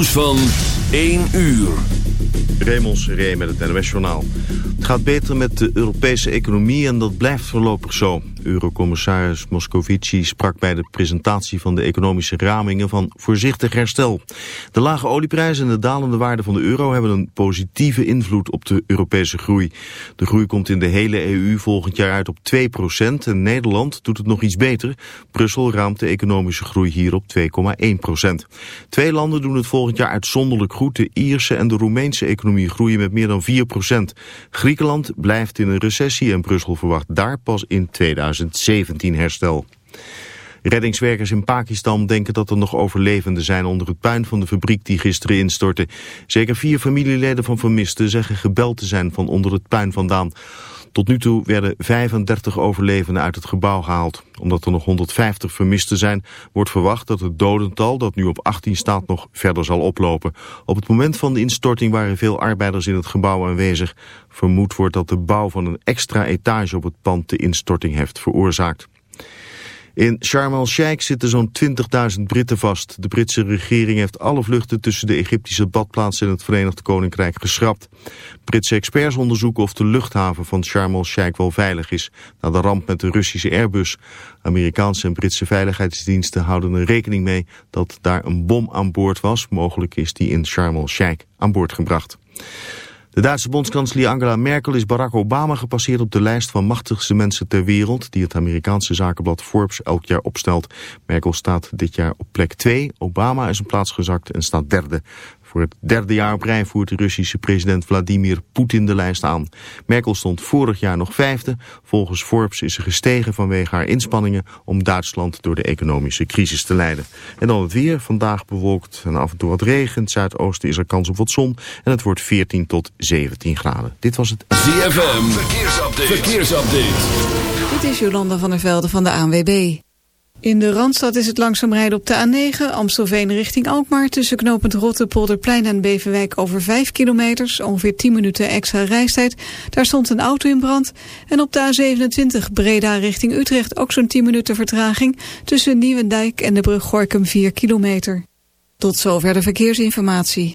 Nieuws van 1 uur. Raymond Seré met het NOS Journaal. Het gaat beter met de Europese economie en dat blijft voorlopig zo. Eurocommissaris Moscovici sprak bij de presentatie van de economische ramingen van voorzichtig herstel. De lage olieprijs en de dalende waarde van de euro hebben een positieve invloed op de Europese groei. De groei komt in de hele EU volgend jaar uit op 2% en Nederland doet het nog iets beter. Brussel raamt de economische groei hier op 2,1%. Twee landen doen het volgend jaar uitzonderlijk goed. De Ierse en de Roemeense economie groeien met meer dan 4%. Griekenland blijft in een recessie en Brussel verwacht daar pas in 2000. 2017 herstel. Reddingswerkers in Pakistan denken dat er nog overlevenden zijn onder het puin van de fabriek die gisteren instortte. Zeker vier familieleden van vermisten zeggen gebeld te zijn van onder het puin vandaan. Tot nu toe werden 35 overlevenden uit het gebouw gehaald. Omdat er nog 150 vermisten zijn, wordt verwacht dat het dodental, dat nu op 18 staat, nog verder zal oplopen. Op het moment van de instorting waren veel arbeiders in het gebouw aanwezig. Vermoed wordt dat de bouw van een extra etage op het pand de instorting heeft veroorzaakt. In Sharm el-Sheikh zitten zo'n 20.000 Britten vast. De Britse regering heeft alle vluchten tussen de Egyptische badplaats en het Verenigd Koninkrijk geschrapt. Britse experts onderzoeken of de luchthaven van Sharm el-Sheikh wel veilig is... na de ramp met de Russische Airbus. Amerikaanse en Britse veiligheidsdiensten houden er rekening mee... dat daar een bom aan boord was. Mogelijk is die in Sharm el-Sheikh aan boord gebracht. De Duitse bondskanselier Angela Merkel is Barack Obama gepasseerd op de lijst van machtigste mensen ter wereld die het Amerikaanse zakenblad Forbes elk jaar opstelt. Merkel staat dit jaar op plek 2, Obama is een plaats gezakt en staat derde. Voor het derde jaar op rij voert de Russische president Vladimir Poetin de lijst aan. Merkel stond vorig jaar nog vijfde. Volgens Forbes is ze gestegen vanwege haar inspanningen om Duitsland door de economische crisis te leiden. En dan het weer. Vandaag bewolkt en af en toe wat regen. zuidoosten is er kans op wat zon. En het wordt 14 tot 17 graden. Dit was het ZFM. Verkeersupdate. Verkeersupdate. Dit is Jolanda van der Velde van de ANWB. In de Randstad is het langzaam rijden op de A9, Amstelveen richting Alkmaar... tussen knooppunt Rotte, Polderplein en Beverwijk over 5 kilometers... ongeveer 10 minuten extra reistijd. Daar stond een auto in brand. En op de A27 Breda richting Utrecht ook zo'n 10 minuten vertraging... tussen Nieuwendijk en de brug Gorkum 4 kilometer. Tot zover de verkeersinformatie.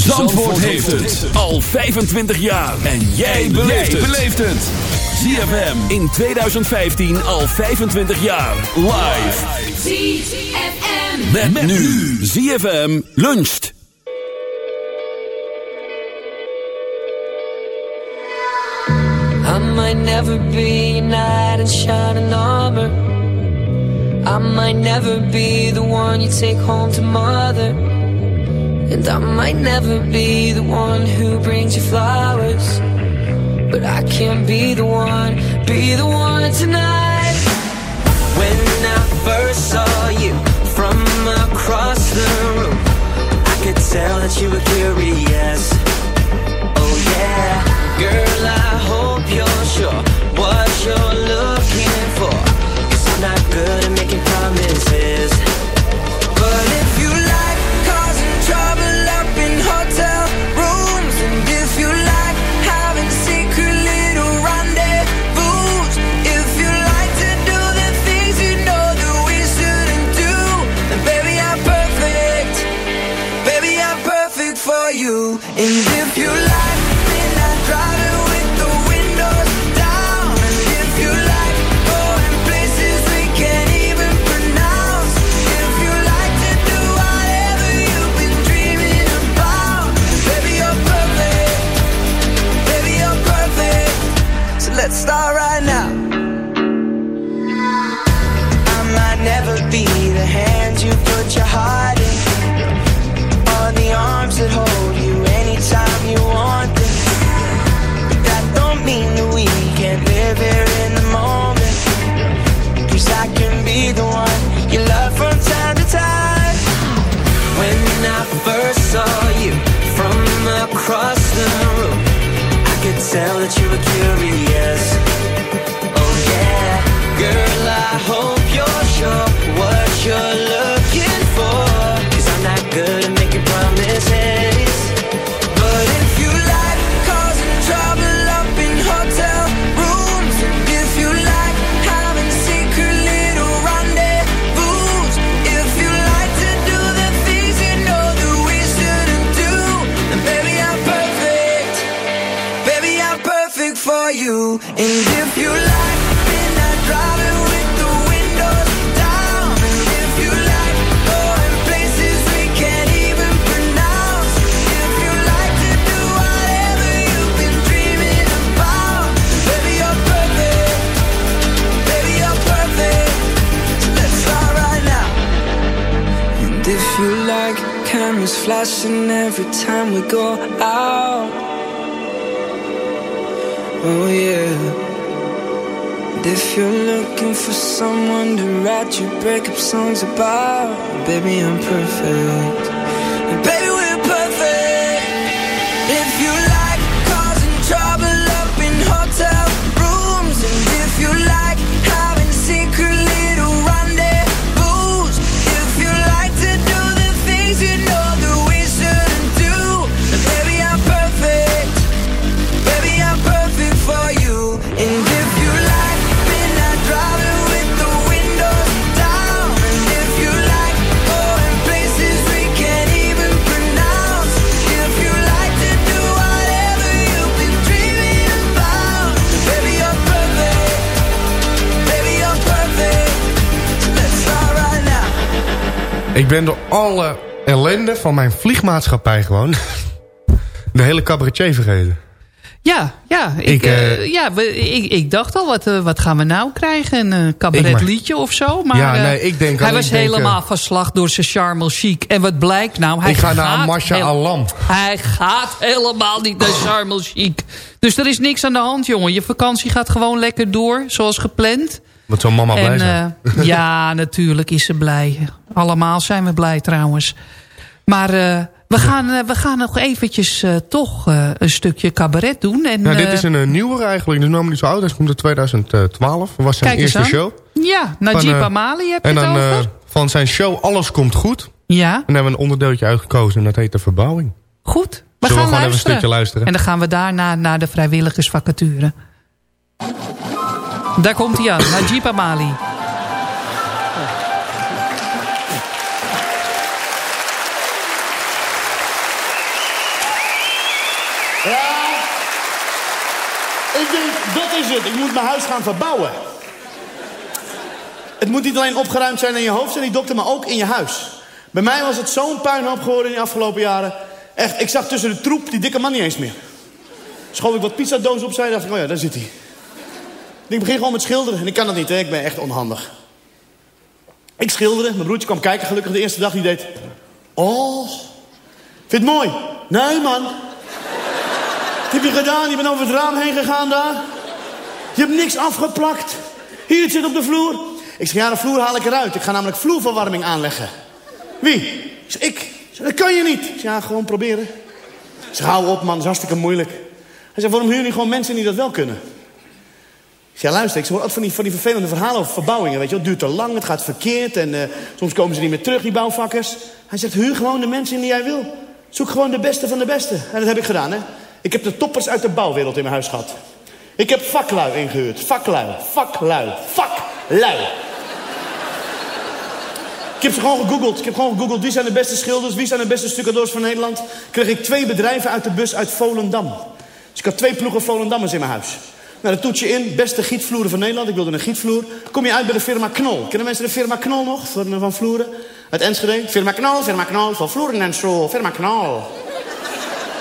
Zandvoort, heeft het al 25 jaar. En jij beleeft het. ZFM in 2015 al 25 jaar. Live. ZFM. Met, met nu. ZFM luncht. I might never be a knight in shining armor. I might never be the one you take home to mother. And I might never be the one who brings you flowers. But I can be the one, be the one tonight. When I first saw you from across the room, I could tell that you were curious. Oh yeah, girl, I hope you're sure what you're looking for. Cause I'm not good at making promises. Let's start right now. I might never be the hand you put your heart in or the arms that hold you anytime you want them. But that don't mean that we can't live here in the moment. Cause I can be the one you love from time to time. When I first saw you from across the room, I could tell that you were curious. And if you like midnight driving with the windows down, and if you like going places we can't even pronounce, if you like to do whatever you've been dreaming about, baby, you're perfect. Baby, you're perfect. So let's start right now. And if you like cameras flashing every time we go out. Oh yeah. And if you're looking for someone to write your breakup songs about, baby, I'm perfect. Ben door alle ellende van mijn vliegmaatschappij gewoon... de hele cabaretier vergeten. Ja, ja, ik, Ik, eh, eh, ja ik, ik dacht al, wat, eh, wat gaan we nou krijgen? Een cabaretliedje of zo? Maar, Ja, nee, ik denk hij was denk, helemaal van slag door zijn charme chic. En wat blijkt nou? Hij Ik ga naar gaat Masha Alam. Hij gaat helemaal niet naar charme chic. Dus er is niks aan de hand, jongen. Je vakantie gaat gewoon lekker door, zoals gepland. Wat zou mama blij zijn. eh, ja, natuurlijk is ze blij. Allemaal zijn we blij trouwens. Maar eh, we, gaan, eh, we gaan nog eventjes toch een stukje cabaret doen. En, nou, dit is een uh, nieuwe eigenlijk. Dus helemaal niet zo oud. Hij komt in 2012. Dat was zijn eerste aan. show. Ja, Najib Van, Amali heb je En het dan over? van zijn show Alles Komt Goed. ja, En daar hebben we een onderdeeltje uitgekozen. En dat heet de verbouwing. goed. We Zullen we gaan gewoon even een luisteren. stukje luisteren? En dan gaan we daarna naar de vrijwilligersvacature. Daar komt hij aan, Najib Amali. Ja, ik denk, dat is het. Ik moet mijn huis gaan verbouwen. Het moet niet alleen opgeruimd zijn in je hoofd, zei die dokter, maar ook in je huis. Bij mij was het zo'n puinhoop geworden in de afgelopen jaren. Echt, ik zag tussen de troep die dikke man niet eens meer. Schoof ik wat pizzadoos opzij en dacht ik, oh ja, daar zit hij. Ik begin gewoon met schilderen. En ik kan dat niet, hè. ik ben echt onhandig. Ik schilderde, mijn broertje kwam kijken gelukkig de eerste dag. Die deed, oh, vind het mooi? Nee, man. Wat heb je gedaan? Je bent over het raam heen gegaan daar. Je hebt niks afgeplakt. Hier, het zit op de vloer. Ik zeg, ja, de vloer haal ik eruit. Ik ga namelijk vloerverwarming aanleggen. Wie? Ik zeg, dat kan je niet. Ik zeg, ja, gewoon proberen. Ik zeg, hou op man, dat is hartstikke moeilijk. Hij zegt, waarom huur niet gewoon mensen die dat wel kunnen? Ik ja, luister, ik hoor altijd van die, vervelende verhalen over verbouwingen. Weet je, het duurt te lang, het gaat verkeerd en eh, soms komen ze niet meer terug, die bouwvakkers. Hij zegt, huur gewoon de mensen die jij wil. Zoek gewoon de beste van de beste. En dat heb ik gedaan, hè. Ik heb de toppers uit de bouwwereld in mijn huis gehad. Ik heb vaklui ingehuurd. Vaklui, vaklui, vaklui. Ik heb ze gewoon gegoogeld. Ik heb gewoon gegoogeld wie zijn de beste schilders, wie zijn de beste stucadoors van Nederland. Kreeg ik twee bedrijven uit de bus uit Volendam. Dus ik had twee ploegen Volendammers in mijn huis. Nou, dan toets je in, beste gietvloeren van Nederland. Ik wilde een gietvloer. Kom je uit bij de firma Knol. Kennen mensen de firma Knol nog, van, van vloeren? Uit Enschede? Firma Knol, firma Knol, van vloeren en zo. Firma Knol.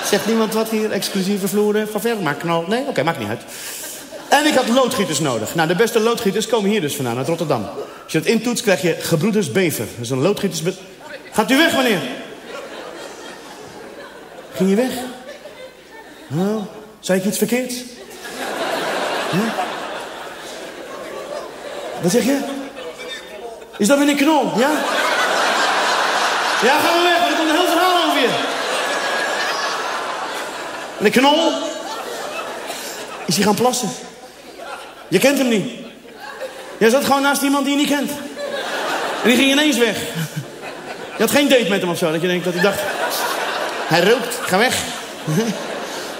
Zegt niemand wat hier? Exclusieve vloeren van firma Knol? Nee? Oké, maakt niet uit. En ik had loodgieters nodig. Nou, de beste loodgieters komen hier dus vandaan, uit Rotterdam. Als je dat intoetst, krijg je gebroeders Bever. Dat is een loodgieters... Gaat u weg, meneer? Ging je weg? Oh, zei ik iets verkeerds? Wat zeg je? Is dat meneer Knol, ja? Ja, gaan we weg, want er komt een heel verhaal over je. Meneer Knol is hij gaan plassen. Je kent hem niet. Jij zat gewoon naast iemand die je niet kent. En die ging ineens weg. Je had geen date met hem of zo, dat je denkt dat hij dacht... Hij rookt, ga weg.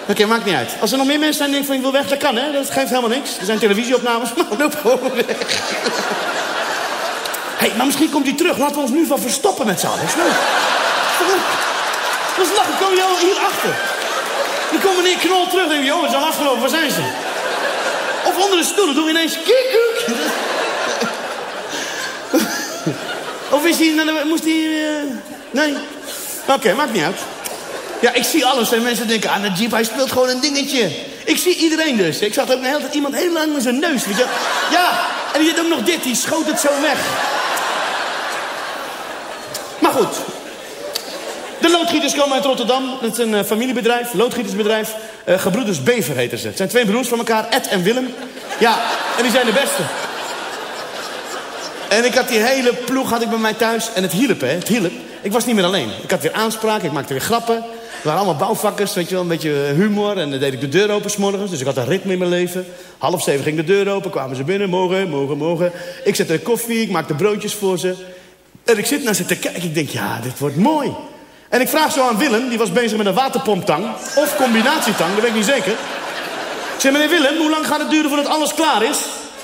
Oké, maakt niet uit. Als er nog meer mensen zijn die denken van ik wil weg, dat kan hè. Dat geeft helemaal niks. Er zijn televisieopnames, maar loop gewoon weg. hey, maar misschien komt hij terug. Laten we ons nu van verstoppen met z'n allen. Dat is leuk. Dat is lachen. Kom je al hier achter. Dan komt meneer Knol terug. Dan denk je, oh, het is al afgelopen. Waar zijn ze? Of onder de stoelen doen we ineens kikkoek. Of is hij, moest hij... Uh... Nee. Oké, maakt niet uit. Ja, ik zie alles en mensen denken, ah, de Jeep, hij speelt gewoon een dingetje. Ik zie iedereen dus. Ik zag ook de hele tijd iemand heel lang met zijn neus, weet je. Ja, en die deed ook nog dit, die schoot het zo weg. Maar goed. De loodgieters komen uit Rotterdam. Dat is een uh, familiebedrijf, loodgietersbedrijf. Uh, gebroeders Bever heten ze. Het zijn twee broers van elkaar, Ed en Willem. Ja, en die zijn de beste. En ik had die hele ploeg had ik bij mij thuis. En het hielp, hè. Het hielp. Ik was niet meer alleen. Ik had weer aanspraak, ik maakte weer grappen. Het waren allemaal bouwvakkers, weet je wel, een beetje humor. En dan deed ik de deur open s'morgens, dus ik had een ritme in mijn leven. Half zeven ging de deur open, kwamen ze binnen. Morgen, morgen, morgen. Ik zette de koffie, ik maakte broodjes voor ze. En ik zit naar ze te kijken, ik denk, ja, dit wordt mooi. En ik vraag zo aan Willem, die was bezig met een waterpomptang. Of combinatietang, dat weet ik niet zeker. Ik zeg, meneer Willem, hoe lang gaat het duren voordat alles klaar is?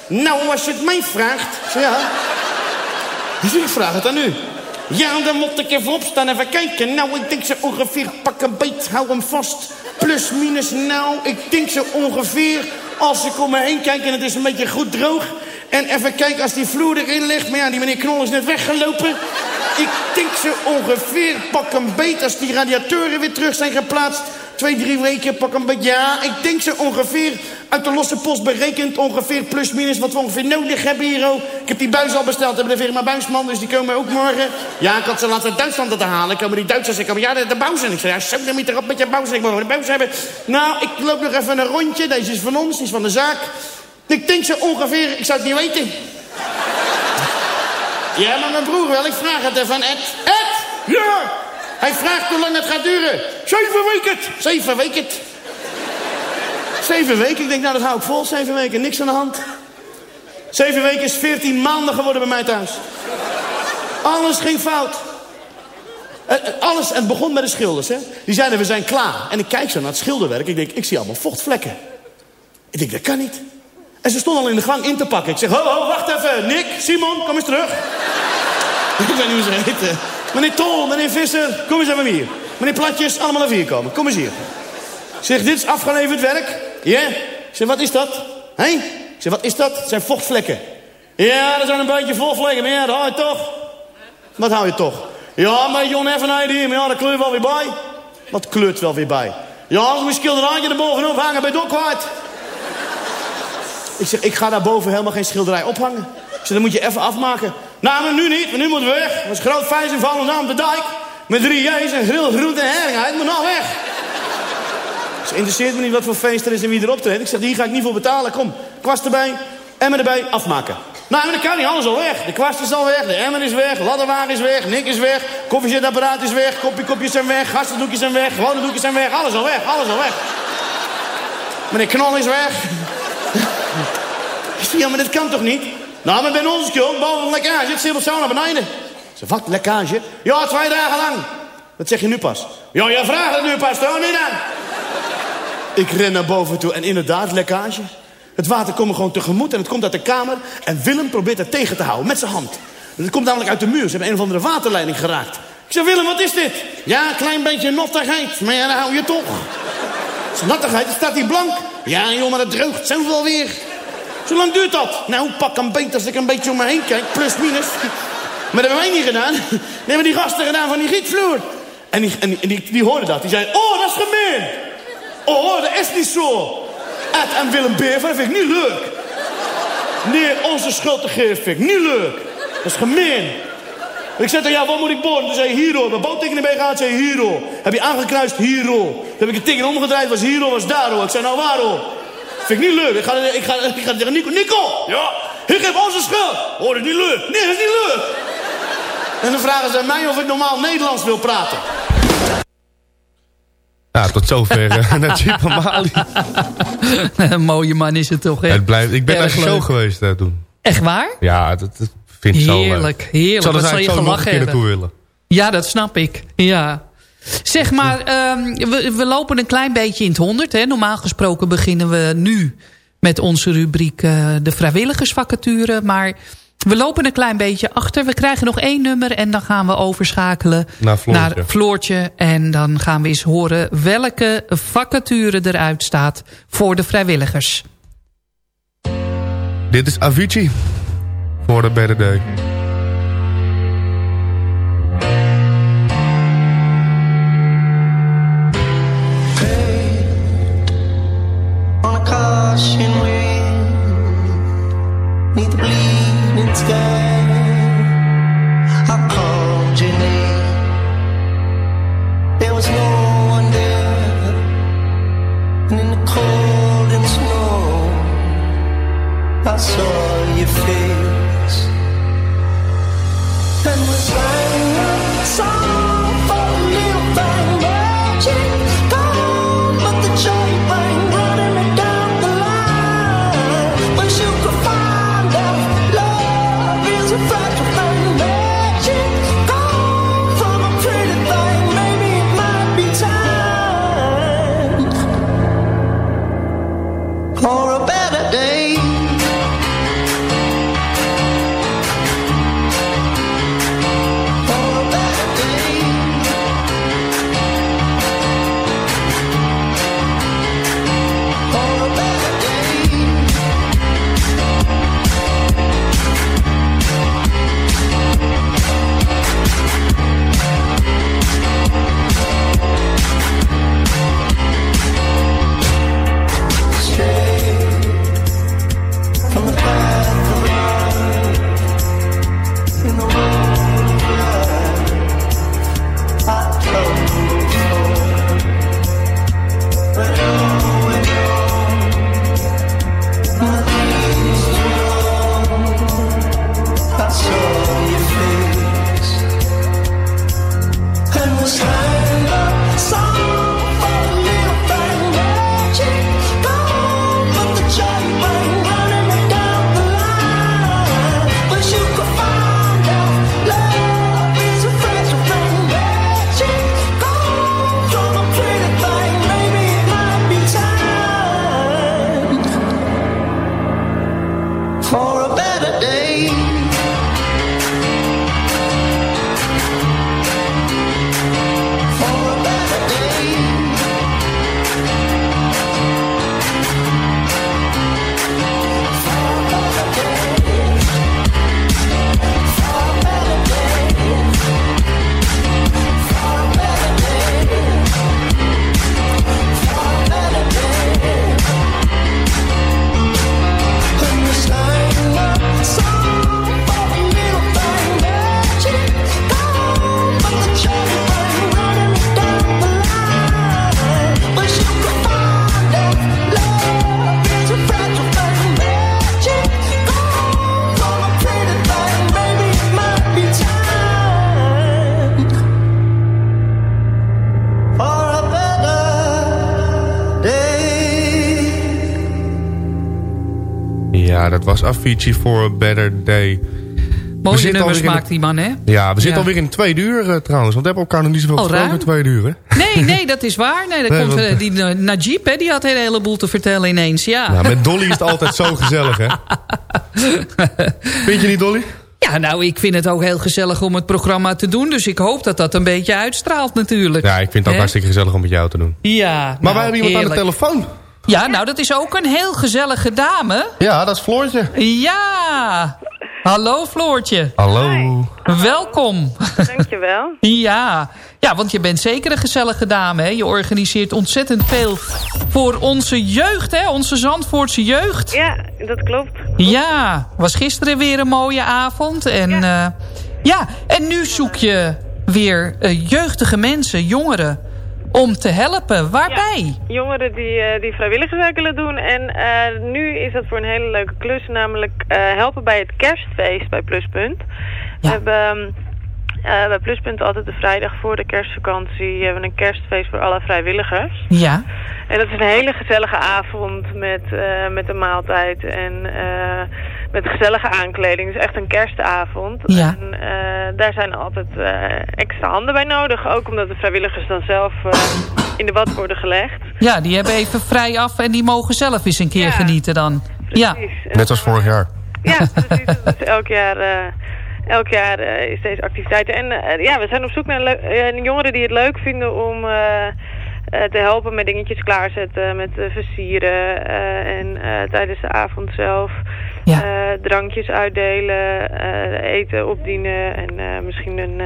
Nou, als je het mij vraagt. Ja. Dus ik vraag het aan u. Ja, dan moet ik even opstaan, even kijken. Nou, ik denk ze ongeveer, pak een beet, hou hem vast. Plus, minus, nou, ik denk ze ongeveer... als ik om me heen kijk en het is een beetje goed droog... en even kijken als die vloer erin ligt... maar ja, die meneer Knol is net weggelopen. Ik denk ze ongeveer, pak een beet... als die radiatoren weer terug zijn geplaatst... Twee, drie weken, pak een beetje. Ja, ik denk ze ongeveer uit de losse post berekend. Ongeveer plus minus wat we ongeveer nodig hebben hier. Ik heb die buis al besteld. Hebben de firma Buisman, dus die komen ook morgen. Ja, ik had ze laten uit Duitsland te halen. Komen die Duitsers, ik kom ja, de, de. Ik zei, ja, zo, dan moet erop met je bouwzen. Ik wil de buis hebben. Nou, ik loop nog even een rondje. Deze is van ons, die is van de zaak. Ik denk ze ongeveer, ik zou het niet weten. Ja, maar mijn broer wel. Ik vraag het even aan Ed. Ed! Ja! Hij vraagt hoe lang het gaat duren. Zeven weken. Zeven weken. Zeven weken. Ik denk, nou, dat hou ik vol. Zeven weken. Niks aan de hand. Zeven weken is veertien maanden geworden bij mij thuis. Alles ging fout. Alles, en het begon met de schilders. Hè? Die zeiden, we zijn klaar. En ik kijk zo naar het schilderwerk. Ik denk, ik zie allemaal vochtvlekken. Ik denk, dat kan niet. En ze stonden al in de gang in te pakken. Ik zeg, ho, ho, wacht even. Nick, Simon, kom eens terug. ik weet niet hoe ze heten. Meneer Tol, meneer Visser, kom eens even hier. Meneer Platjes, allemaal naar vier komen. Kom eens hier. Zeg, dit is afgeleverd werk. Ja? Ik zeg, wat is dat? Hé? Zeg, wat is dat? Het zijn vochtvlekken. Ja, dat zijn een beetje vochtvlekken. Maar ja, dat hou je toch. Wat hou je toch? Ja, maar Jon even hier. Maar ja, dat kleurt wel weer bij. Wat kleurt wel weer bij? Ja, als we een schilderijtje erbovenop hangen, ook kwijt. Ik zeg, ik ga daarboven helemaal geen schilderij ophangen. Ik zeg, dan moet je even afmaken. Nou, nu niet, maar nu moeten we weg. Dat is groot feest in op de dijk. Met drie J's en grill, groente en herring. Hij moet nog weg. Dus interesseert me niet wat voor feest er is en wie erop treedt. Ik zeg, hier ga ik niet voor betalen. Kom, kwast erbij, emmer erbij, afmaken. Nou, maar dat kan niet, alles al weg. De kwast is al weg, de emmer is weg, ladderwagen is weg, Nick is weg, koffiezetapparaat is weg, kopje zijn weg, gastendoekjes zijn weg, gewone doekjes zijn weg, alles al weg, alles al weg. Meneer Knol is weg. ja, maar dit kan toch niet? Nou, maar bij ons, joh, boven een lekkage, het zit zo naar beneden. Ze wat, lekkage? Ja, twee dagen lang. Wat zeg je nu pas? Ja, je vraagt het nu pas, toch dan? Ik ren naar boven toe en inderdaad, lekkage. Het water komt gewoon tegemoet en het komt uit de kamer. En Willem probeert het tegen te houden met zijn hand. Dat komt namelijk uit de muur. Ze hebben een of andere waterleiding geraakt. Ik zeg, Willem, wat is dit? Ja, een klein beetje nattigheid. Maar ja, dan hou je toch. Het is nattigheid, dan staat hij blank. Ja, maar het droogt zelf wel weer. Zo lang duurt dat? Nou, pak een beet als ik een beetje om me heen kijk. Plus, minus. Maar dat hebben wij niet gedaan. Dat hebben die gasten gedaan van die gietvloer. En die, en die, die, hoorden dat. Die zei, oh, dat is gemeen. Oh, dat is niet zo. Ed en Willem Bever, vind ik niet leuk. Nee, onze schuld te geven vind ik niet leuk. Dat is gemeen. Ik zei tegen ja, wat moet ik boren? Toen zei hij, Hiro. Mijn boottekening bij gehad, zei Hiro. Heb je aangekruist? Hiro. Toen heb ik het teken omgedraaid, was Hiro, was Daro. Ik zei, nou waarom? Vind ik niet leuk. Ik ga, ik ga, ik ga tegen Nico. Nico! Ja? Ik heb onze schuld. Oh, dat is niet leuk. Nee, dat is niet leuk. En dan vragen ze aan mij of ik normaal Nederlands wil praten. Ja, tot zover uh, Najib Amali. Een mooie man is het toch, hè? Het blijft, ik ben naar de show geweest uh, toen. Echt waar? Ja, dat, dat vind ik zo leuk. Heerlijk, heerlijk. Ik zou er je eigenlijk zo nog een gelachen keer hebben? naartoe willen. Ja, dat snap ik. Ja. Zeg maar, ehm, we, we lopen een klein beetje in het honderd. Hè. Normaal gesproken beginnen we nu met onze rubriek eh, de vrijwilligersvacature. Maar we lopen een klein beetje achter. We krijgen nog één nummer en dan gaan we overschakelen Naar Floortje. naar Floortje. En dan gaan we eens horen welke vacature eruit staat voor de vrijwilligers. Dit is Avicii. Voor de Better Day. Caution wind, neath the bleeding sky. Was Avicii for a Better Day. Mooie nummers maakt die man, hè? Ja, we zitten Ja. alweer in twee uur eh, trouwens. Want we hebben elkaar nog niet zoveel Oh, gesproken in twee uur, hè? Nee, nee, dat is waar. Nee, dat Nee, komt, want- eh, die eh, Najib, hè, die had een heleboel te vertellen ineens. Ja. Nou, met Dolly is het altijd zo gezellig, hè? Vind je niet, Dolly? Ja, nou, ik vind het ook heel gezellig om het programma te doen. Dus ik hoop dat dat een beetje uitstraalt natuurlijk. Ja, ik vind het ook hartstikke gezellig om met jou te doen. Ja, Maar nou, wij hebben iemand aan de telefoon. Ja, nou, dat is ook een heel gezellige dame. Ja, dat is Floortje. Ja. Hallo Floortje. Hallo. Welkom. Dankjewel. Ja. ja, want je bent zeker een gezellige dame. Hè? Je organiseert ontzettend veel voor onze jeugd, hè? onze Zandvoortse jeugd. Ja, dat klopt. Ja, was gisteren weer een mooie avond. En ja, ja en nu zoek je weer eh, jeugdige mensen, jongeren, om te helpen. Waarbij? Jongeren die, eh, die vrijwilligerswerk willen doen. En eh, nu is dat voor een hele leuke klus. Namelijk eh, helpen bij het kerstfeest bij Pluspunt. We hebben ehm, eh, bij Pluspunt altijd de vrijdag voor de kerstvakantie... hebben we een kerstfeest voor alle vrijwilligers. Ja. En dat is een hele gezellige avond met, eh, met een maaltijd en eh, met gezellige aankleding. Dus echt een kerstavond. Ja. En eh, daar zijn altijd eh, extra handen bij nodig. Ook omdat de vrijwilligers dan zelf eh, in de wad worden gelegd. Ja, die hebben even vrij af en die mogen zelf eens een keer genieten dan. Ja. Net als vorig jaar. Ja, precies. Dus elk jaar, eh, elk jaar eh, is deze activiteit. En eh, ja, we zijn op zoek naar eh, jongeren die het leuk vinden om te helpen met dingetjes klaarzetten, met versieren. en tijdens de avond zelf drankjes uitdelen, eten opdienen en misschien een,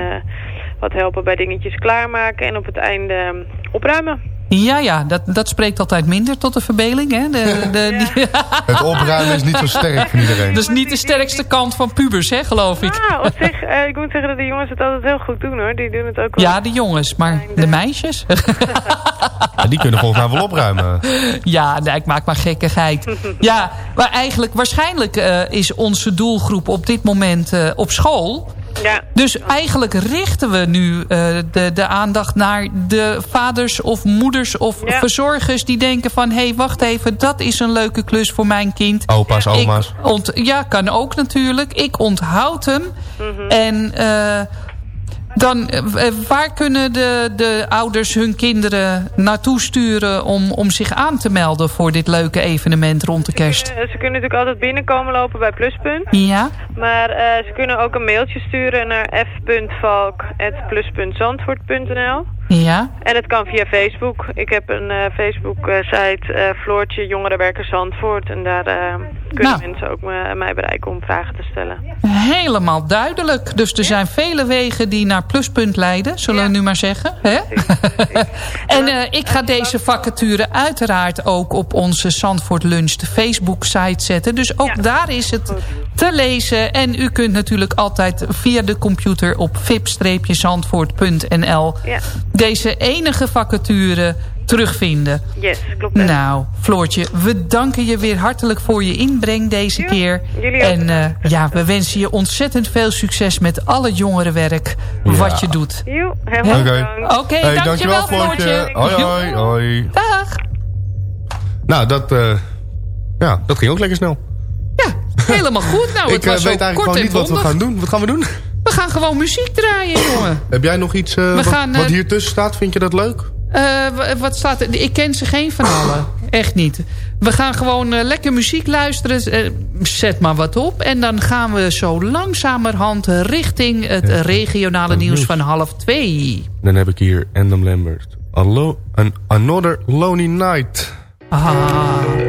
wat helpen bij dingetjes klaarmaken. En op het einde opruimen. Ja, ja, dat, dat spreekt altijd minder tot de verbeelding. Hè? De, de, die- Het opruimen is niet zo sterk voor iedereen. Dat is niet de sterkste kant van pubers, hè, geloof ik. Ah, op zich, eh, ik moet zeggen dat de jongens het altijd heel goed doen hoor. Die doen het ook wel. Ja, de jongens, maar de meisjes? Ja, die kunnen volgens mij wel opruimen. Ja, nee, ik maak maar gekkigheid. Ja, maar eigenlijk, waarschijnlijk eh, is onze doelgroep op dit moment eh, op school. Ja. Dus eigenlijk richten we nu eh, de, de aandacht naar de vaders of moeders of verzorgers die denken van... hé, hey, wacht even, dat is een leuke klus voor mijn kind. Opa's, oma's. ja, kan ook natuurlijk. Ik onthoud hem. Mhm. En eh, dan, eh, waar kunnen de, de ouders hun kinderen naartoe sturen... Om, om zich aan te melden voor dit leuke evenement rond de kerst? Eh, Ze kunnen natuurlijk altijd binnenkomen lopen bij Pluspunt. Ja? Maar eh, ze kunnen ook een mailtje sturen naar f.valk.plus.zandvoort.nl Ja? En het kan via Facebook. Ik heb een eh, Facebook-site, eh, Floortje Jongerenwerker Zandvoort. En daar eh, kunnen Nou. mensen ook me- mij bereiken om vragen te stellen. Helemaal duidelijk. Dus er zijn vele wegen die naar pluspunt leiden, zullen we nu maar zeggen. Hè? en eh, ik ga deze vacature uiteraard ook op onze Zandvoort Lunch de Facebook site zetten. Dus ook daar is het te lezen. En u kunt natuurlijk altijd via de computer op vip-zandvoort.nl Ja. deze enige vacature terugvinden. Yes, klopt. Nou, Floortje, we danken je weer hartelijk voor je inbreng deze keer. jullie ook. En eh, ja, we wensen je ontzettend veel succes met alle jongerenwerk wat je doet. Joe, helemaal Oké. bedankt. Oké, Hey, dankjewel, Floortje. Hoi, hoi, hoi. Dag. Nou, dat, eh, ja, dat ging ook lekker snel. Helemaal goed. Nou, ik het eh, was weet eigenlijk kort gewoon niet wat we gaan doen. Wat gaan we doen? We gaan gewoon muziek draaien, jongen. Heb jij nog iets We wat, gaan, eh, wat hier tussen staat? Vind je dat leuk? Eh, w- wat staat er? Ik ken ze geen van allen. Echt niet. We gaan gewoon eh, lekker muziek luisteren. Eh, zet maar wat op. En dan gaan we zo langzamerhand richting het regionale nieuws nieuws. van half twee. Dan heb ik hier Endem Lambert. Allo an Another Lonely Night. Ah.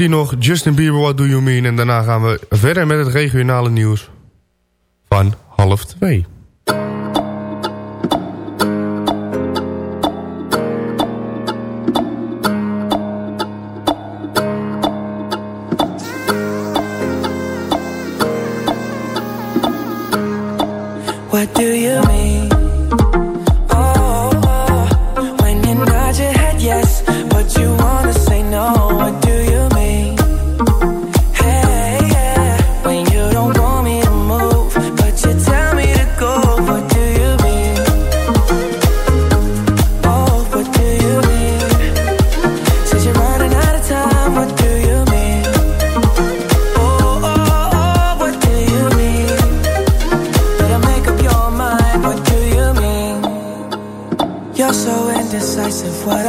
Die nog Justin Bieber, What Do You Mean? En daarna gaan we verder met het regionale nieuws van half twee.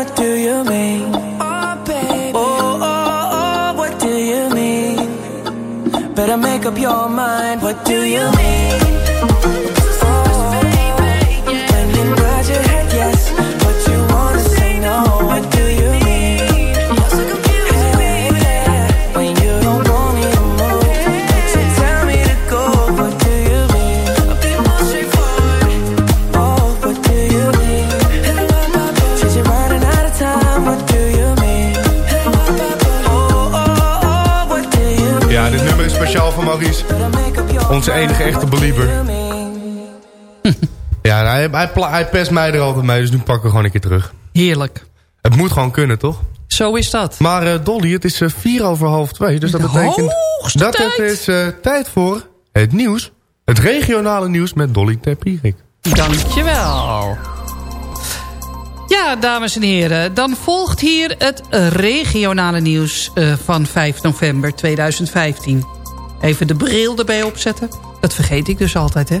What do you mean? Oh, baby, oh, oh, oh, what do you mean? Better make up your mind, what do you mean? Onze enige echte believer. Ja, hij, hij, pest mij er altijd mee, dus nu pakken we gewoon een keer terug. Heerlijk. Het moet gewoon kunnen, toch? Zo is dat. Maar eh, Dolly, het is eh, vier over half twee. Dus dat betekent Hoogste dat tijd. het is eh, tijd voor het nieuws. Het regionale nieuws met Dolly Terpierik. Dankjewel. Ja, dames en heren. Dan volgt hier het regionale nieuws van 5 november 2015. Even de bril erbij opzetten. Dat vergeet ik dus altijd, hè.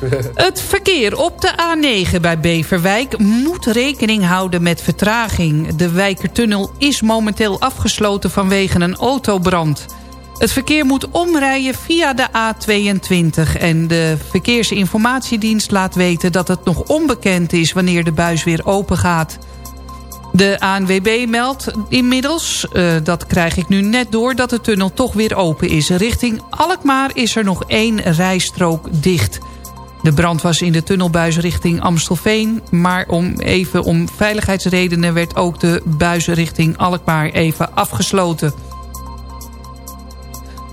Het verkeer op de A9 bij Beverwijk moet rekening houden met vertraging. De Wijkertunnel is momenteel afgesloten vanwege een autobrand. Het verkeer moet omrijden via de A22 en de Verkeersinformatiedienst laat weten dat het nog onbekend is wanneer de buis weer open gaat. De ANWB meldt inmiddels, eh, dat krijg ik nu net door, dat de tunnel toch weer open is. Richting Alkmaar is er nog één rijstrook dicht. De brand was in de tunnelbuis richting Amstelveen... maar om, even om veiligheidsredenen werd ook de buis richting Alkmaar even afgesloten.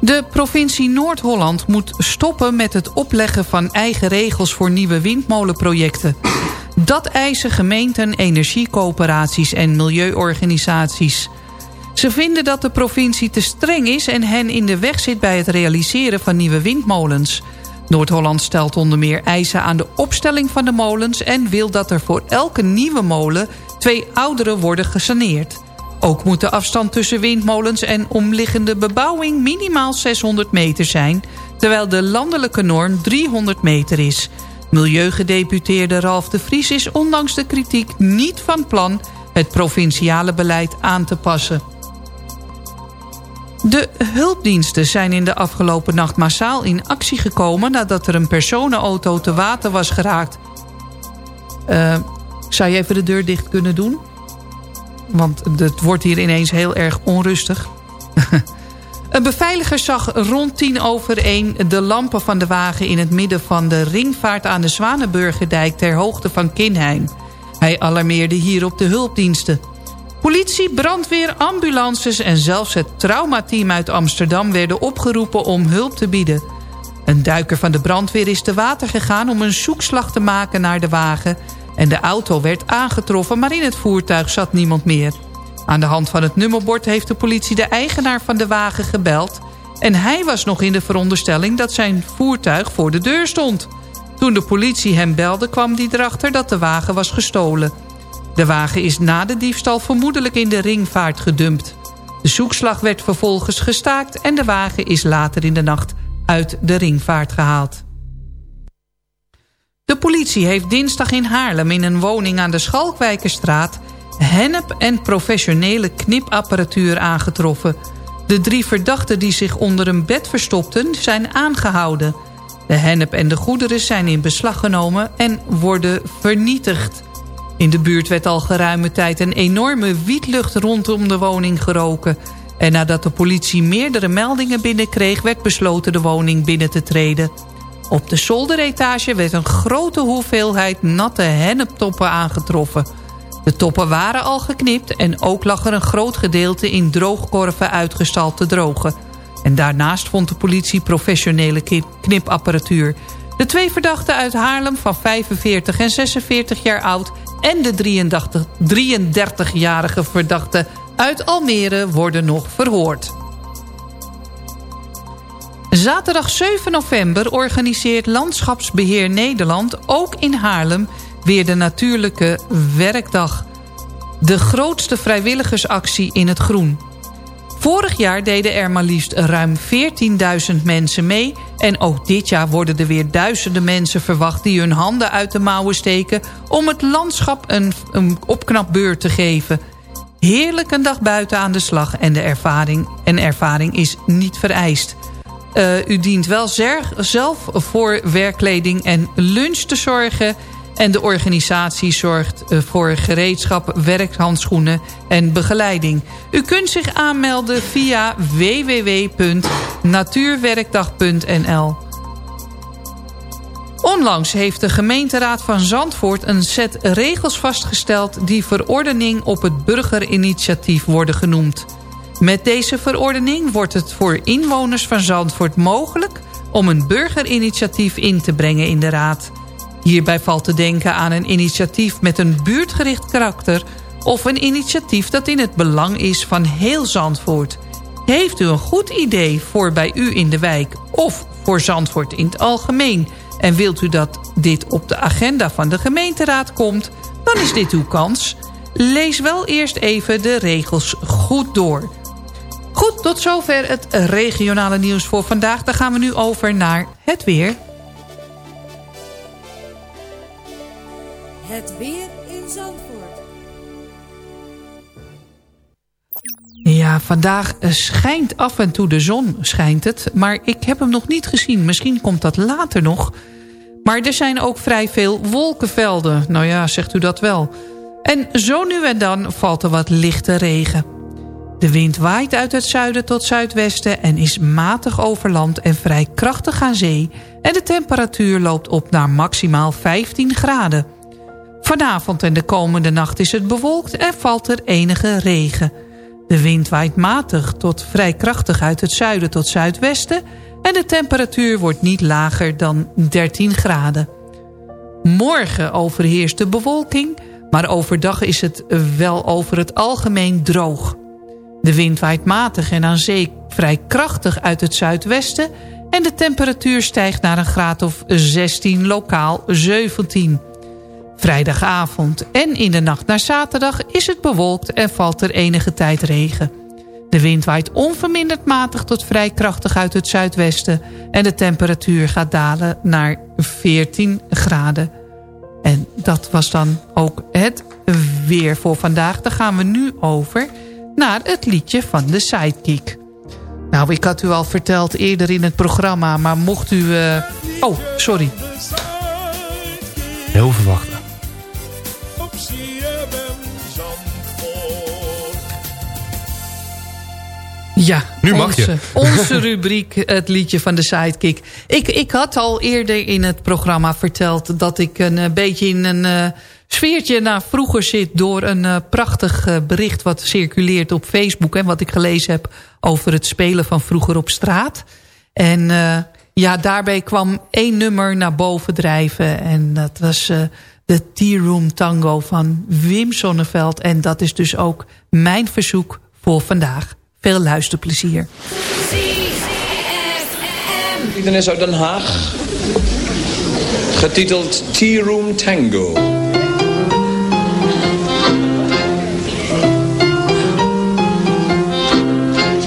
De provincie Noord-Holland moet stoppen met het opleggen van eigen regels voor nieuwe windmolenprojecten. Dat eisen gemeenten, energiecoöperaties en milieuorganisaties. Ze vinden dat de provincie te streng is en hen in de weg zit bij het realiseren van nieuwe windmolens. Noord-Holland stelt onder meer eisen aan de opstelling van de molens... en wil dat er voor elke nieuwe molen twee oudere worden gesaneerd. Ook moet de afstand tussen windmolens en omliggende bebouwing minimaal 600 meter zijn... terwijl de landelijke norm 300 meter is. Milieugedeputeerde Ralf de Vries is ondanks de kritiek niet van plan... het provinciale beleid aan te passen. De hulpdiensten zijn in de afgelopen nacht massaal in actie gekomen... nadat er een personenauto te water was geraakt. Uh, zou je even de deur dicht kunnen doen? Want het wordt hier ineens heel erg onrustig. een beveiliger zag rond tien over één de lampen van de wagen... in het midden van de ringvaart aan de Zwanenburgerdijk... ter hoogte van Kinheim. Hij alarmeerde hierop de hulpdiensten. Politie, brandweer, ambulances en zelfs het traumateam uit Amsterdam... werden opgeroepen om hulp te bieden. Een duiker van de brandweer is te water gegaan om een zoekslag te maken naar de wagen... En de auto werd aangetroffen, maar in het voertuig zat niemand meer. Aan de hand van het nummerbord heeft de politie de eigenaar van de wagen gebeld... en hij was nog in de veronderstelling dat zijn voertuig voor de deur stond. Toen de politie hem belde kwam hij erachter dat de wagen was gestolen. De wagen is na de diefstal vermoedelijk in de ringvaart gedumpt. De zoekslag werd vervolgens gestaakt en de wagen is later in de nacht uit de ringvaart gehaald. De politie heeft dinsdag in Haarlem in een woning aan de Schalkwijkerstraat... hennep en professionele knipapparatuur aangetroffen. De drie verdachten die zich onder een bed verstopten zijn aangehouden. De hennep en de goederen zijn in beslag genomen en worden vernietigd. In de buurt werd al geruime tijd een enorme wietlucht rondom de woning geroken. En nadat de politie meerdere meldingen binnenkreeg... werd besloten de woning binnen te treden. Op de zolderetage werd een grote hoeveelheid natte henneptoppen aangetroffen. De toppen waren al geknipt en ook lag er een groot gedeelte in droogkorven uitgestald te drogen. En daarnaast vond de politie professionele knipapparatuur. De twee verdachten uit Haarlem van 45 en 46 jaar oud... en de 33-jarige verdachte uit Almere worden nog verhoord. Zaterdag 7 november organiseert Landschapsbeheer Nederland... ook in Haarlem weer de natuurlijke werkdag. De grootste vrijwilligersactie in het groen. Vorig jaar deden er maar liefst ruim 14.000 mensen mee... en ook dit jaar worden er weer duizenden mensen verwacht... die hun handen uit de mouwen steken... om het landschap een, een opknapbeurt te geven. Heerlijk een dag buiten aan de slag en de ervaring, en ervaring is niet vereist... Uh, u dient wel zelf voor werkkleding en lunch te zorgen. En de organisatie zorgt uh, voor gereedschap, werkhandschoenen en begeleiding. U kunt zich aanmelden via www.natuurwerkdag.nl. Onlangs heeft de gemeenteraad van Zandvoort een set regels vastgesteld... die verordening op het burgerinitiatief worden genoemd. Met deze verordening wordt het voor inwoners van Zandvoort mogelijk... om een burgerinitiatief in te brengen in de raad. Hierbij valt te denken aan een initiatief met een buurtgericht karakter... of een initiatief dat in het belang is van heel Zandvoort. Heeft u een goed idee voor bij u in de wijk of voor Zandvoort in het algemeen... en wilt u dat dit op de agenda van de gemeenteraad komt... dan is dit uw kans... Lees wel eerst even de regels goed door. Goed, tot zover het regionale nieuws voor vandaag. Dan gaan we nu over naar het weer. Het weer in Zandvoort. Ja, vandaag schijnt af en toe de zon, schijnt het. Maar ik heb hem nog niet gezien. Misschien komt dat later nog. Maar er zijn ook vrij veel wolkenvelden. Nou ja, zegt u dat wel. En zo nu en dan valt er wat lichte regen. De wind waait uit het zuiden tot zuidwesten en is matig over land en vrij krachtig aan zee. En de temperatuur loopt op naar maximaal 15 graden. Vanavond en de komende nacht is het bewolkt en valt er enige regen. De wind waait matig tot vrij krachtig uit het zuiden tot zuidwesten... en de temperatuur wordt niet lager dan 13 graden. Morgen overheerst de bewolking, maar overdag is het wel over het algemeen droog. De wind waait matig en aan zee vrij krachtig uit het zuidwesten... en de temperatuur stijgt naar een graad of 16, lokaal 17. Vrijdagavond en in de nacht naar zaterdag is het bewolkt en valt er enige tijd regen. De wind waait onverminderd matig tot vrij krachtig uit het zuidwesten... en de temperatuur gaat dalen naar 14 graden. En dat was dan ook het weer voor vandaag. Daar gaan we nu over naar het liedje van de Sidekick. Nou, ik had u al verteld eerder in het programma, maar mocht u... Uh... Oh, sorry. Heel verwachten. Ja, nu mag onze, je. onze rubriek, het liedje van de Sidekick. Ik, ik had al eerder in het programma verteld... dat ik een uh, beetje in een uh, sfeertje naar vroeger zit... door een uh, prachtig bericht wat circuleert op Facebook... en wat ik gelezen heb over het spelen van vroeger op straat. En ja, daarbij kwam één nummer naar boven drijven. En dat was de Tea Room Tango van Wim Sonneveld. En dat is dus ook mijn verzoek voor vandaag. Veel luisterplezier. Geschiedenis uit Den Haag. Getiteld Tea Room Tango.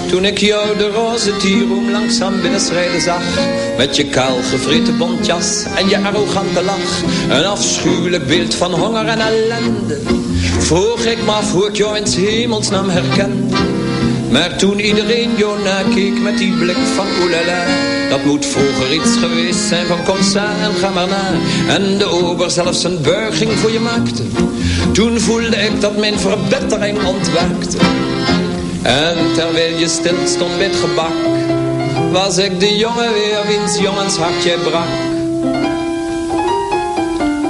Toen ik jou de roze tieroem langzaam binnenschrijden zag Met je kaal gevreten bontjas en je arrogante lach Een afschuwelijk beeld van honger en ellende Vroeg ik me af hoe ik jou in hemelsnaam herkende Maar toen iedereen jou nakeek met die blik van oelala Dat moet vroeger iets geweest zijn van kom en ga maar na. En de ober zelfs een buiging voor je maakte. Toen voelde ik dat mijn verbetering ontwaakte. En terwijl je stil stond met gebak Was ik de jongen weer wiens jongens hartje brak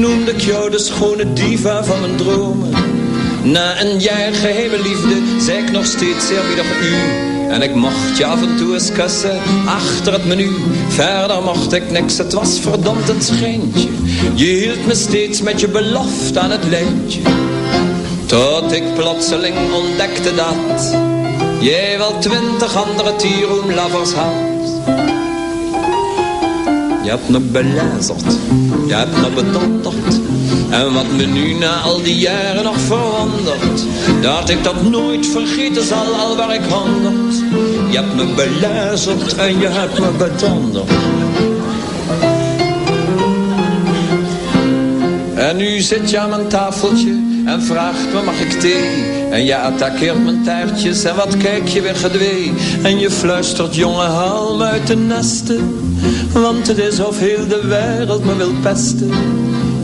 noemde ik jou de schone diva van mijn dromen. Na een jaar geheime liefde, zei ik nog steeds eerbiedig u. En ik mocht je af en toe eens achter het menu. Verder mocht ik niks, het was verdomd een schijntje. Je hield me steeds met je belofte aan het lijntje. Tot ik plotseling ontdekte dat Jij wel twintig andere tieroemlovers had hebt me belazerd. Je hebt me bedonderd En wat me nu na al die jaren nog verwondert Dat ik dat nooit vergeten zal al waar ik honderd. Je hebt me belazerd en je hebt me bedonderd En nu zit je aan mijn tafeltje en vraagt me mag ik thee En je attaqueert mijn taartjes en wat kijk je weer gedwee En je fluistert jonge halm uit de nesten Want het is of heel de wereld me wil pesten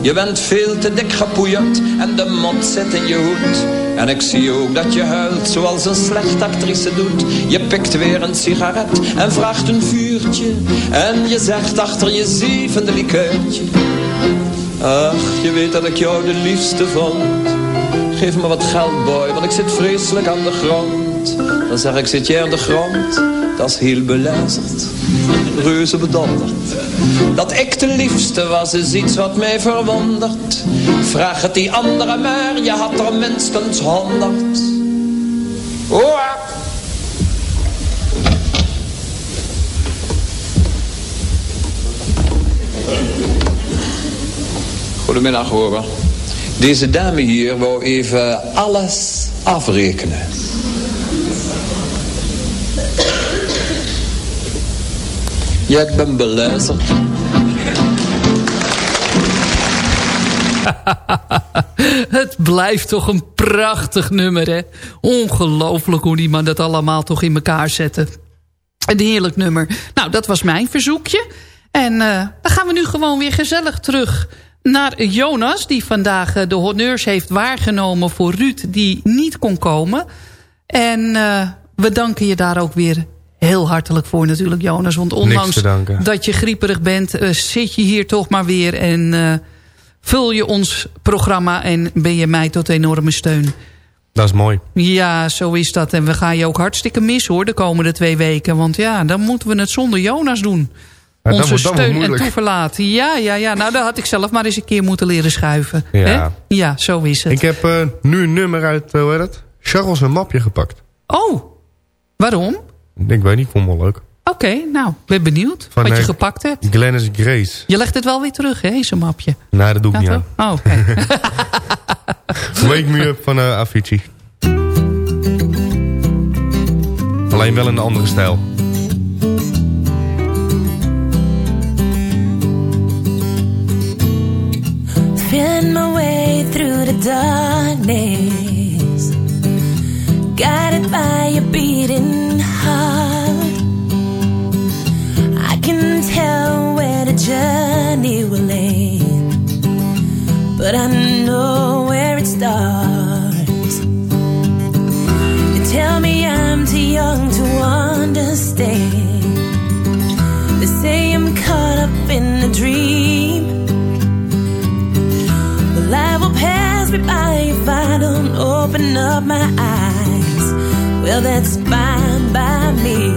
Je bent veel te dik gepoeierd en de mond zit in je hoed en ik zie ook dat je huilt zoals een slechte actrice doet. Je pikt weer een sigaret en vraagt een vuurtje. En je zegt achter je zevende likeurtje. Ach, je weet dat ik jou de liefste vond. Geef me wat geld, boy, want ik zit vreselijk aan de grond. Dan zeg ik, zit jij aan de grond? Dat is heel belazerd. Reuze bedonderd. Dat ik de liefste was, is iets wat mij verwondert. Vraag het die andere maar, je had er minstens honderd. Oh, Goedemiddag horen. Deze dame hier wou even alles afrekenen. Ja, ik ben beluisterd. Het blijft toch een prachtig nummer, hè? Ongelooflijk hoe die man dat allemaal toch in elkaar zette. Een heerlijk nummer. Nou, dat was mijn verzoekje. En uh, dan gaan we nu gewoon weer gezellig terug naar Jonas... die vandaag eh, de honneurs heeft waargenomen voor Ruud... die niet kon komen. En uh, we danken je daar ook weer heel hartelijk voor natuurlijk, Jonas. Want ondanks dat je grieperig bent... Uh, zit je hier toch maar weer en uh, vul je ons programma... en ben je mij tot enorme steun. Dat is mooi. Ja, zo is dat. En we gaan je ook hartstikke mis hoor de komende twee weken. Want ja, dan moeten we het zonder Jonas doen. Ja, Onze wordt- steun en toeverlaat. Ja, ja, ja. Nou, dat had ik zelf maar eens een keer moeten leren schuiven. Ja. Ja, zo is het. Ik heb eh, nu een nummer uit, eh, hoe heet het? Charles een mapje gepakt. Oh, waarom? Ik weet niet, ik vond hem wel leuk. Oké, nou, ben benieuwd Van, wat je eh, gepakt hebt. Glennis Grace. Je legt het wel weer terug, hè, zo'n mapje. Nee, dat doe ik niet aan. Oh, oké. Wake Me Up van eh, Avicii. Alleen wel in een andere stijl. Feeling my way through the darkness, my eyes. Well, that's fine by me.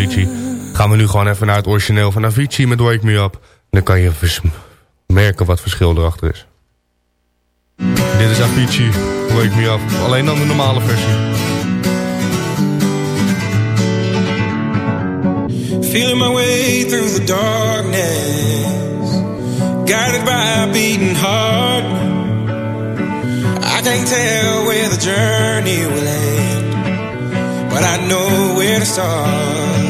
Avicii. Gaan we nu gewoon even naar het origineel van Avicii met Wake Me Up. Dan kan je merken wat verschil erachter is. Dit is Avicii, Wake Me Up. Alleen dan de normale versie. Feeling my way through the darkness, guided by a beating heart. I can't tell where the journey will end, but I know where to start.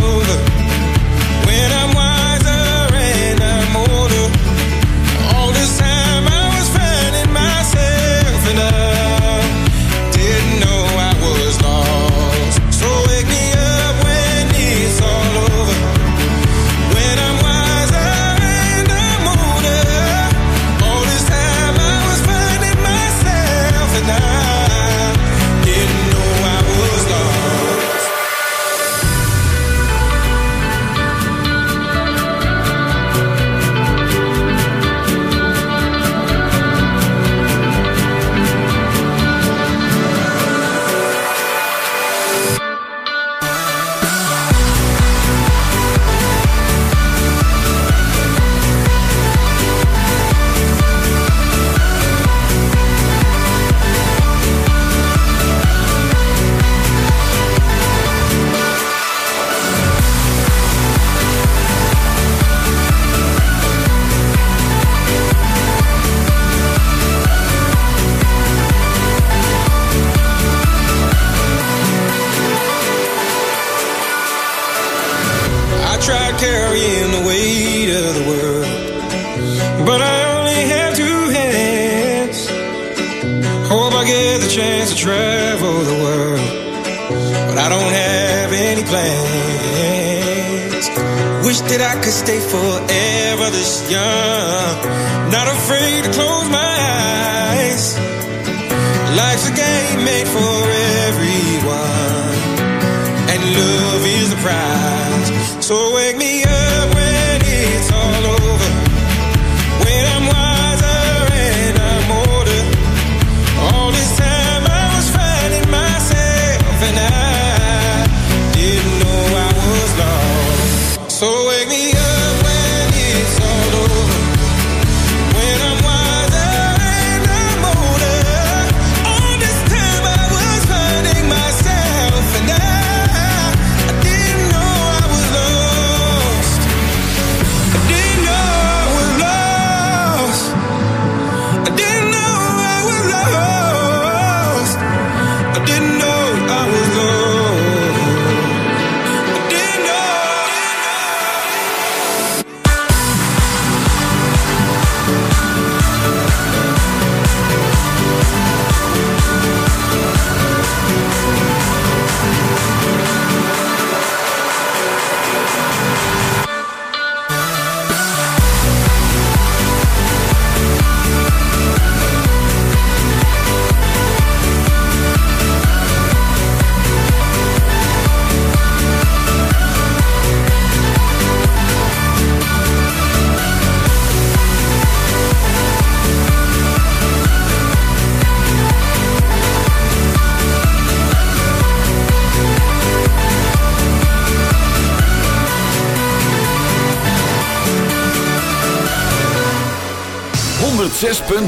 That I could stay forever this young, not afraid to close my eyes. Life's a game made for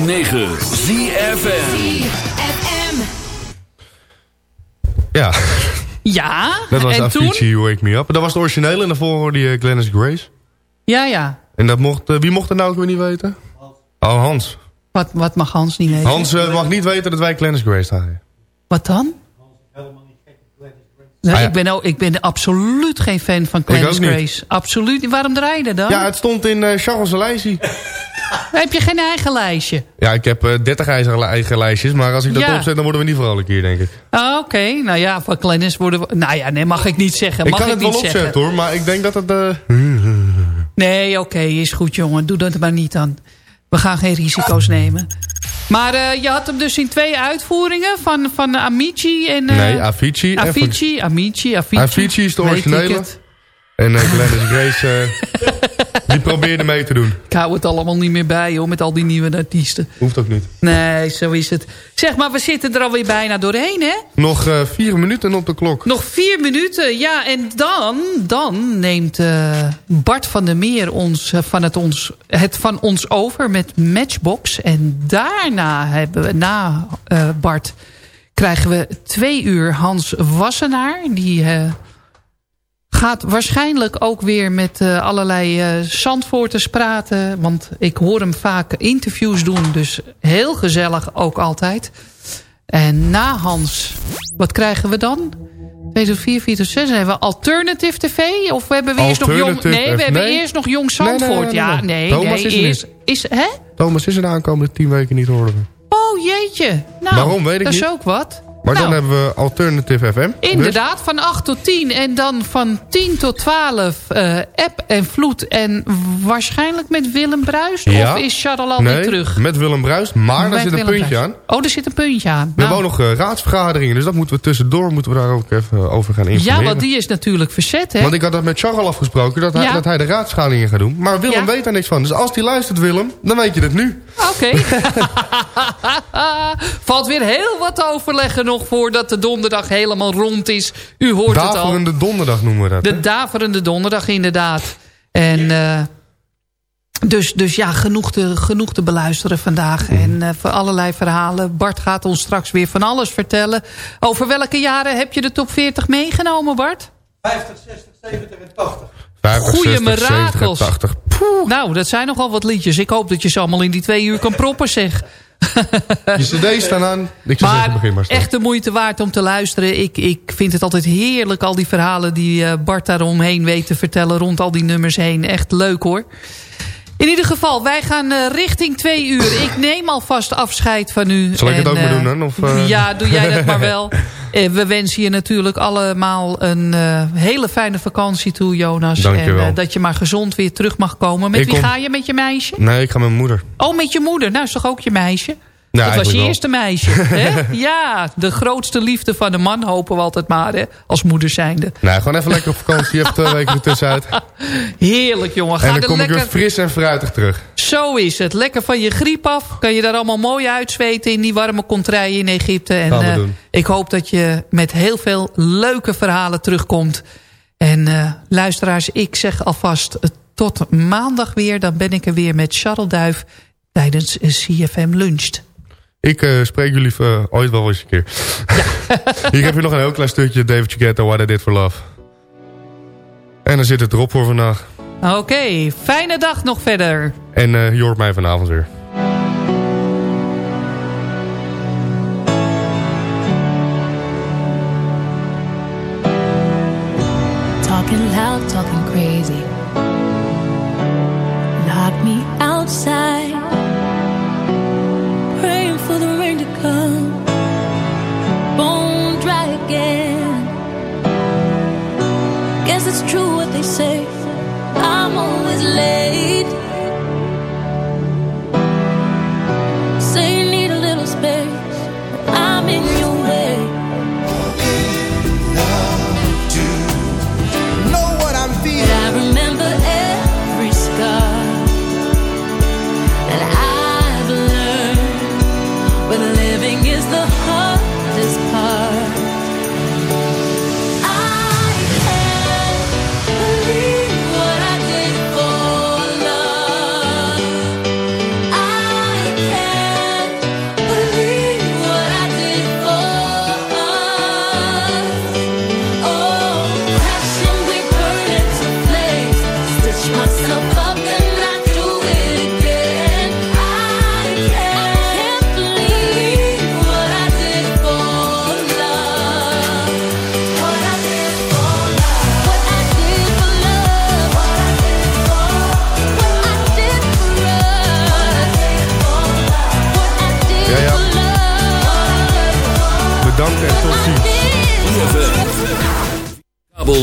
9. ZFM. Ja. Ja, Dat was en Avicii, Wake Me Up. Dat was de origineel en daarvoor hoorde je Glennis Grace. Ja, ja. En dat mocht, eh, wie mocht dat nou ook weer niet weten? Oh, Hans. Wat, wat mag Hans niet weten? Hans eh, mag niet weten dat wij Glennis Grace draaien. Wat dan? Nee, Ah, ja. ik, ben ook, ik ben absoluut geen fan van niet. Grace. Absoluut. Waarom draai je dan? Ja, het stond in eh Charles' lijstje. Heb je geen eigen lijstje? Ja, ik heb eh 30 eigen, eigen lijstjes, maar als ik dat Ja. opzet, dan worden we niet vrolijk hier, denk ik. Ah, Oké, nou ja, van Clarence worden we... Nou ja, nee, mag ik niet zeggen. ik Mag kan ik het wel niet opzetten zeggen. hoor, maar ik denk dat het... eh, Nee, oké, is goed jongen. Doe dat maar niet dan. We gaan geen risico's nemen. Maar eh, je had hem dus in twee uitvoeringen van, van Amici en... eh, nee, Avicii. Avicii, Amici, Avicii. Avicii is de originele. En eh Glennis Grace, eh, die probeerde mee te doen. Ik hou het allemaal niet meer bij, hoor, met al die nieuwe artiesten. Hoeft ook niet. Nee, zo is het. Zeg maar, we zitten er alweer bijna doorheen, hè? Nog eh, vier minuten op de klok. Nog vier minuten, ja. En dan, dan neemt Bart van der Meer ons, van het, ons, het van ons over met Matchbox. En daarna hebben we, na Bart, krijgen we twee uur Hans Wassenaar. Die gaat waarschijnlijk ook weer met eh, allerlei eh Zandvoorters praten. Want ik hoor hem vaak interviews doen. Dus heel gezellig ook altijd. En na Hans, wat krijgen we dan? 2 tot 4, 4 tot 6. Dan hebben we Alternative TV? Of we hebben we eerst nog Jong... Nee, we F- hebben nee. eerst nog Jong Zandvoort. nee, nee, Ja, nee. Thomas is er eerst, is, hè? Thomas is er de aankomende tien weken niet horen. Oh, jeetje. Nou, Waarom, weet ik dat is niet. ook wat. Maar Nou, dan hebben we Alternative FM. Inderdaad, van 8 tot 10 en dan van 10 tot 12 eh, app en vloed. En waarschijnlijk met Willem Bruis? Ja. Of is Charles al nee, weer terug? met Willem Bruis. Maar daar zit een puntje Bruis. aan. Oh, er zit een puntje aan. We Nou, hebben ook nog eh, raadsvergaderingen. Dus dat moeten we tussendoor moeten we daar ook even over gaan informeren. ja, want die is natuurlijk verzet, hè? Want ik had dat met Charles afgesproken, dat hij, Ja. dat hij de raadsvergaderingen gaat doen. Maar Willem Ja. weet daar niks van. Dus als hij luistert, Willem, dan weet je het nu. Oké. Valt weer heel wat te overleggen nog voordat de donderdag helemaal rond is. U hoort het al. Daverende donderdag noemen we dat. hè? De daverende donderdag inderdaad. En eh, dus, dus ja, genoeg te, genoeg te beluisteren vandaag. Mhm. En eh, voor allerlei verhalen. Bart gaat ons straks weer van alles vertellen. Over welke jaren heb je de top 40 meegenomen, Bart? 50, 60, 70 en 80. 50, Goeie 60, 70 en mirakels. 80. Nou, dat zijn nogal wat liedjes. Ik hoop dat je ze allemaal in die twee uur kan proppen, zeg. Je cd's staan aan. Ik zou zeggen, begin maar Maar staan. echt de moeite waard om te luisteren. Ik, ik vind het altijd heerlijk, al die verhalen die eh, Bart daaromheen weet te vertellen... rond al die nummers heen. Echt leuk hoor. In ieder geval, wij gaan eh, richting twee uur. Ik neem alvast afscheid van u. Zal ik het ook maar eh, doen dan? Of, eh? Ja, doe jij dat maar wel. We wensen je natuurlijk allemaal een hele fijne vakantie toe, Jonas. Dank je en dat je maar gezond weer terug mag komen. Met Ik wie kom- ga je met je meisje? Nee, ik ga met mijn moeder. Oh, met je moeder. Nou, is toch ook je meisje? Ja, dat was je wel. eerste meisje. hè? Ja, de grootste liefde van een man hopen we altijd maar, hè? als moeder zijnde. Nee, gewoon even lekker op vakantie. Je hebt twee weken ertussenuit. Heerlijk, jongen. Ga En dan kom ik weer fris en fruitig terug. Zo is het. Lekker van je griep af. Kan je daar allemaal mooi uitzweten in die warme contraien in Egypte. En eh, ik hoop dat je met heel veel leuke verhalen terugkomt. En eh, luisteraars, ik zeg alvast eh, tot maandag weer. Dan ben ik er weer met Charles Duif tijdens CFM Luncht. Ik eh, spreek jullie eh, ooit wel eens een keer. Hier heb je nog een heel klein stukje David Guetta, What I Did For Love. En dan zit het erop voor vandaag. Oké, fijne dag nog verder. En eh, je hoort mij vanavond weer. Talking loud, talking crazy. Lock me outside. It's true what they say. I'm always late.